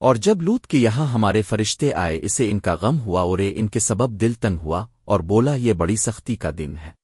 اور جب لوت کے یہاں ہمارے فرشتے آئے، اسے ان کا غم ہوا اور ان کے سبب دل تنگ ہوا اور بولا، یہ بڑی سختی کا دن ہے۔